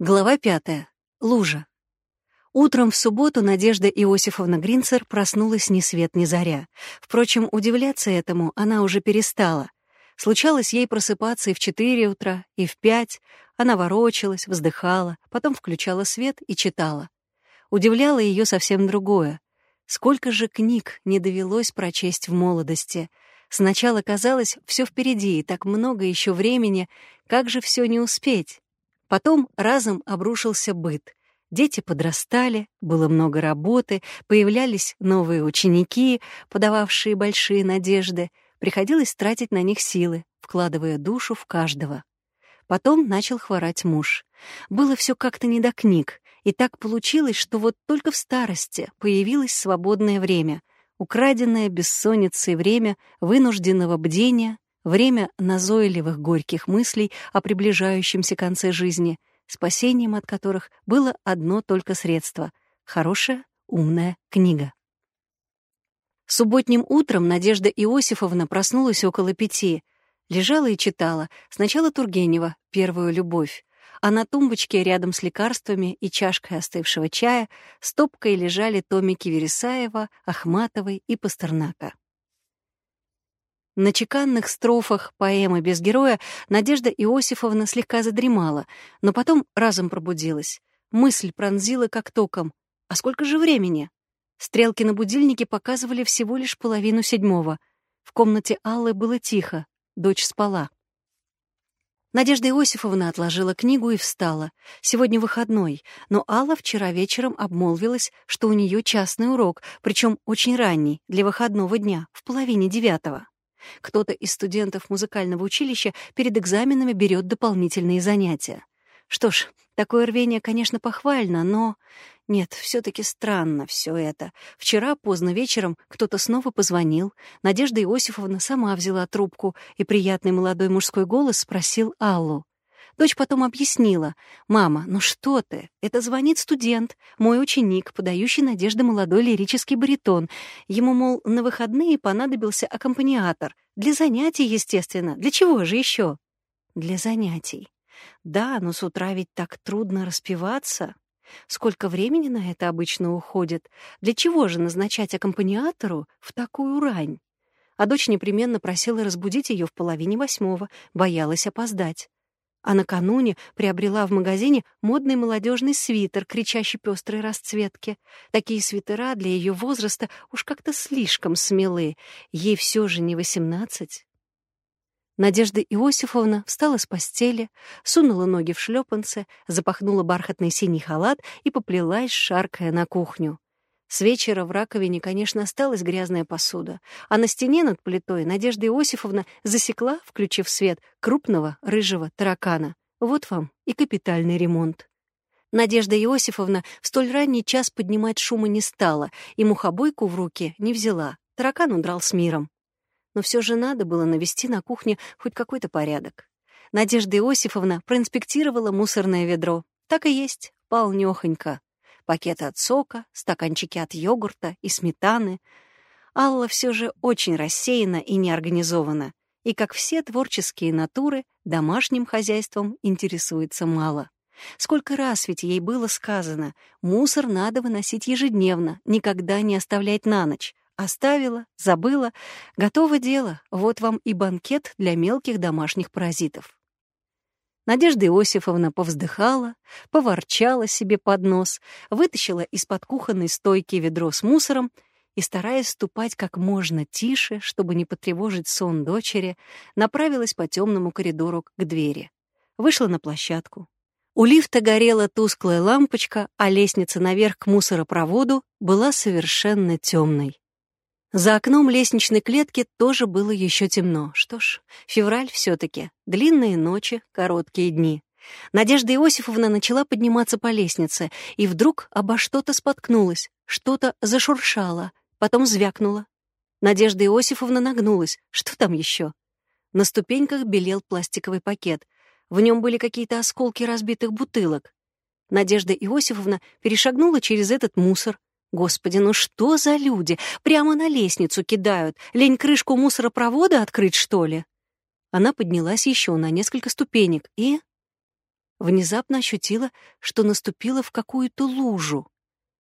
Глава пятая. Лужа. Утром в субботу Надежда Иосифовна Гринцер проснулась ни свет ни заря. Впрочем, удивляться этому она уже перестала. Случалось ей просыпаться и в четыре утра, и в пять. Она ворочалась, вздыхала, потом включала свет и читала. Удивляло ее совсем другое. Сколько же книг не довелось прочесть в молодости. Сначала казалось, все впереди, и так много еще времени, как же все не успеть? Потом разом обрушился быт. Дети подрастали, было много работы, появлялись новые ученики, подававшие большие надежды. Приходилось тратить на них силы, вкладывая душу в каждого. Потом начал хворать муж. Было все как-то не до книг, и так получилось, что вот только в старости появилось свободное время, украденное бессонницей время вынужденного бдения, Время назойливых горьких мыслей о приближающемся конце жизни, спасением от которых было одно только средство — хорошая, умная книга. Субботним утром Надежда Иосифовна проснулась около пяти. Лежала и читала. Сначала Тургенева «Первую любовь», а на тумбочке рядом с лекарствами и чашкой остывшего чая стопкой лежали томики Вересаева, Ахматовой и Пастернака. На чеканных строфах поэмы «Без героя» Надежда Иосифовна слегка задремала, но потом разом пробудилась. Мысль пронзила как током. А сколько же времени? Стрелки на будильнике показывали всего лишь половину седьмого. В комнате Аллы было тихо, дочь спала. Надежда Иосифовна отложила книгу и встала. Сегодня выходной, но Алла вчера вечером обмолвилась, что у нее частный урок, причем очень ранний, для выходного дня, в половине девятого. Кто-то из студентов музыкального училища перед экзаменами берет дополнительные занятия. Что ж, такое рвение, конечно, похвально, но... Нет, все таки странно все это. Вчера поздно вечером кто-то снова позвонил. Надежда Иосифовна сама взяла трубку, и приятный молодой мужской голос спросил Аллу. Дочь потом объяснила. «Мама, ну что ты? Это звонит студент, мой ученик, подающий надежды молодой лирический баритон. Ему, мол, на выходные понадобился аккомпаниатор. Для занятий, естественно. Для чего же еще?» «Для занятий. Да, но с утра ведь так трудно распеваться. Сколько времени на это обычно уходит? Для чего же назначать аккомпаниатору в такую рань?» А дочь непременно просила разбудить ее в половине восьмого, боялась опоздать а накануне приобрела в магазине модный молодежный свитер, кричащий пестрой расцветки. Такие свитера для ее возраста уж как-то слишком смелые. Ей все же не восемнадцать. Надежда Иосифовна встала с постели, сунула ноги в шлепанцы, запахнула бархатный синий халат и поплелась, шаркая на кухню. С вечера в раковине, конечно, осталась грязная посуда, а на стене над плитой Надежда Иосифовна засекла, включив свет, крупного рыжего таракана. Вот вам и капитальный ремонт. Надежда Иосифовна в столь ранний час поднимать шума не стала и мухобойку в руки не взяла. Таракан удрал с миром. Но все же надо было навести на кухне хоть какой-то порядок. Надежда Иосифовна проинспектировала мусорное ведро. Так и есть, полнёхонько пакеты от сока, стаканчики от йогурта и сметаны. Алла все же очень рассеяна и неорганизована, и, как все творческие натуры, домашним хозяйством интересуется мало. Сколько раз ведь ей было сказано, мусор надо выносить ежедневно, никогда не оставлять на ночь. Оставила, забыла, готово дело, вот вам и банкет для мелких домашних паразитов. Надежда Иосифовна повздыхала, поворчала себе под нос, вытащила из-под кухонной стойки ведро с мусором и, стараясь ступать как можно тише, чтобы не потревожить сон дочери, направилась по темному коридору к двери. Вышла на площадку. У лифта горела тусклая лампочка, а лестница наверх к мусоропроводу была совершенно темной. За окном лестничной клетки тоже было еще темно. Что ж, февраль все-таки. Длинные ночи, короткие дни. Надежда Иосифовна начала подниматься по лестнице, и вдруг обо что-то споткнулась, что-то зашуршало, потом звякнуло. Надежда Иосифовна нагнулась. Что там еще? На ступеньках белел пластиковый пакет. В нем были какие-то осколки разбитых бутылок. Надежда Иосифовна перешагнула через этот мусор, Господи, ну что за люди? Прямо на лестницу кидают. Лень крышку мусоропровода открыть, что ли? Она поднялась еще на несколько ступенек и... внезапно ощутила, что наступила в какую-то лужу.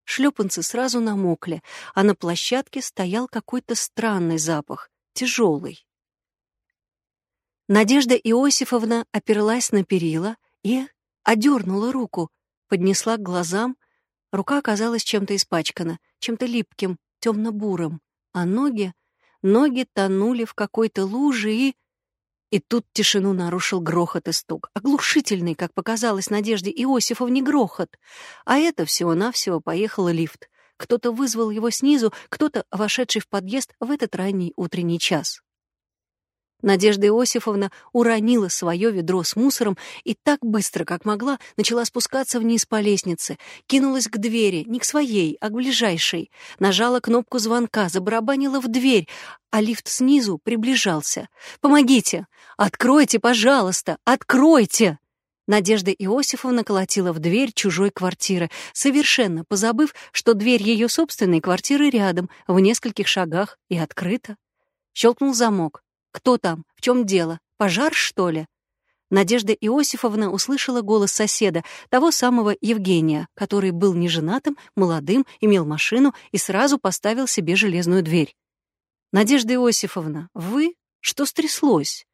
Шлепанцы сразу намокли, а на площадке стоял какой-то странный запах, тяжелый. Надежда Иосифовна оперлась на перила и одернула руку, поднесла к глазам. Рука оказалась чем-то испачкана, чем-то липким, темно-бурым, а ноги... Ноги тонули в какой-то луже и... И тут тишину нарушил грохот и стук. Оглушительный, как показалось Надежде Иосифовне, грохот. А это всего-навсего поехал лифт. Кто-то вызвал его снизу, кто-то, вошедший в подъезд в этот ранний утренний час. Надежда Иосифовна уронила свое ведро с мусором и так быстро, как могла, начала спускаться вниз по лестнице, кинулась к двери, не к своей, а к ближайшей, нажала кнопку звонка, забарабанила в дверь, а лифт снизу приближался. «Помогите! Откройте, пожалуйста! Откройте!» Надежда Иосифовна колотила в дверь чужой квартиры, совершенно позабыв, что дверь ее собственной квартиры рядом, в нескольких шагах, и открыта. Щелкнул замок. «Кто там? В чем дело? Пожар, что ли?» Надежда Иосифовна услышала голос соседа, того самого Евгения, который был неженатым, молодым, имел машину и сразу поставил себе железную дверь. «Надежда Иосифовна, вы? Что стряслось?»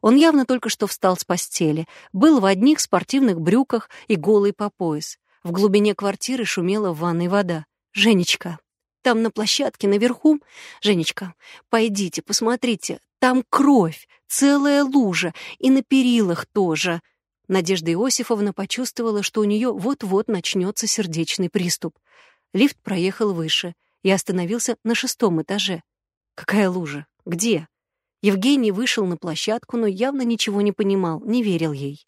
Он явно только что встал с постели, был в одних спортивных брюках и голый по пояс. В глубине квартиры шумела в ванной вода. «Женечка, там на площадке наверху... Женечка, пойдите, посмотрите, там кровь, целая лужа, и на перилах тоже. Надежда Иосифовна почувствовала, что у нее вот-вот начнется сердечный приступ. Лифт проехал выше и остановился на шестом этаже. Какая лужа? Где? Евгений вышел на площадку, но явно ничего не понимал, не верил ей.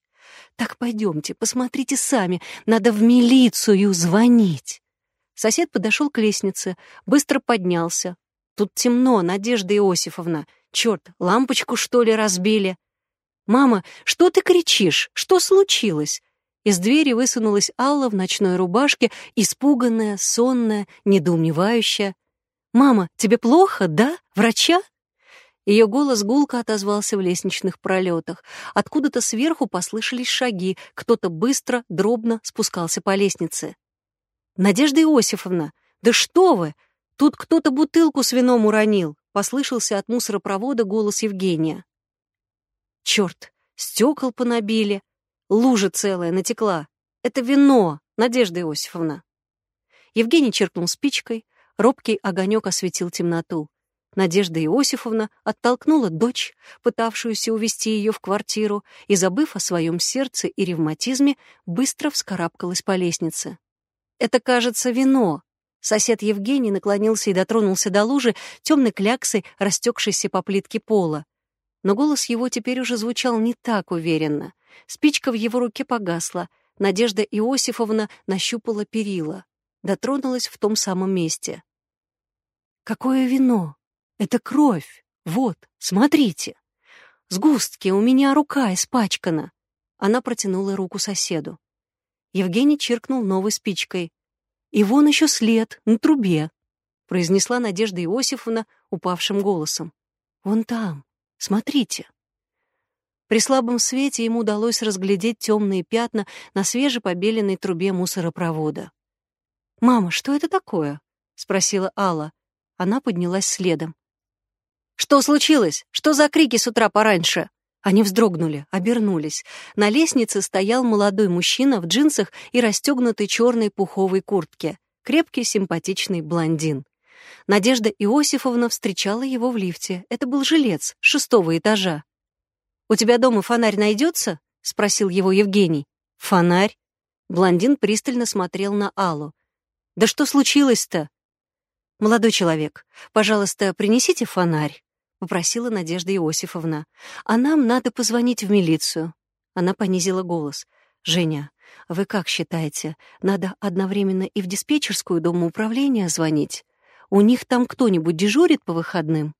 «Так пойдемте, посмотрите сами, надо в милицию звонить». Сосед подошел к лестнице, быстро поднялся. «Тут темно, Надежда Иосифовна. Черт, лампочку, что ли, разбили? «Мама, что ты кричишь? Что случилось?» Из двери высунулась Алла в ночной рубашке, испуганная, сонная, недоумевающая. «Мама, тебе плохо, да? Врача?» Ее голос гулко отозвался в лестничных пролетах. Откуда-то сверху послышались шаги, кто-то быстро, дробно спускался по лестнице. «Надежда Иосифовна, да что вы! Тут кто-то бутылку с вином уронил!» Послышался от мусоропровода голос Евгения. Черт, стекол понабили, лужа целая натекла. Это вино, Надежда Иосифовна. Евгений черкнул спичкой, робкий огонек осветил темноту. Надежда Иосифовна оттолкнула дочь, пытавшуюся увести ее в квартиру, и, забыв о своем сердце и ревматизме, быстро вскарабкалась по лестнице. «Это, кажется, вино», Сосед Евгений наклонился и дотронулся до лужи темной кляксой, растекшейся по плитке пола. Но голос его теперь уже звучал не так уверенно. Спичка в его руке погасла. Надежда Иосифовна нащупала перила. Дотронулась в том самом месте. «Какое вино? Это кровь! Вот, смотрите! Сгустки, у меня рука испачкана!» Она протянула руку соседу. Евгений чиркнул новой спичкой. И вон еще след на трубе, произнесла Надежда Иосифовна упавшим голосом. Вон там, смотрите. При слабом свете ему удалось разглядеть темные пятна на свежепобеленной трубе мусоропровода. «Мама, что это такое?» — спросила Алла. Она поднялась следом. «Что случилось? Что за крики с утра пораньше?» Они вздрогнули, обернулись. На лестнице стоял молодой мужчина в джинсах и расстегнутой черной пуховой куртке. Крепкий, симпатичный блондин. Надежда Иосифовна встречала его в лифте. Это был жилец шестого этажа. «У тебя дома фонарь найдется?» — спросил его Евгений. «Фонарь?» Блондин пристально смотрел на Аллу. «Да что случилось-то?» «Молодой человек, пожалуйста, принесите фонарь». — попросила Надежда Иосифовна. «А нам надо позвонить в милицию». Она понизила голос. «Женя, вы как считаете, надо одновременно и в диспетчерскую Дома управления звонить? У них там кто-нибудь дежурит по выходным?»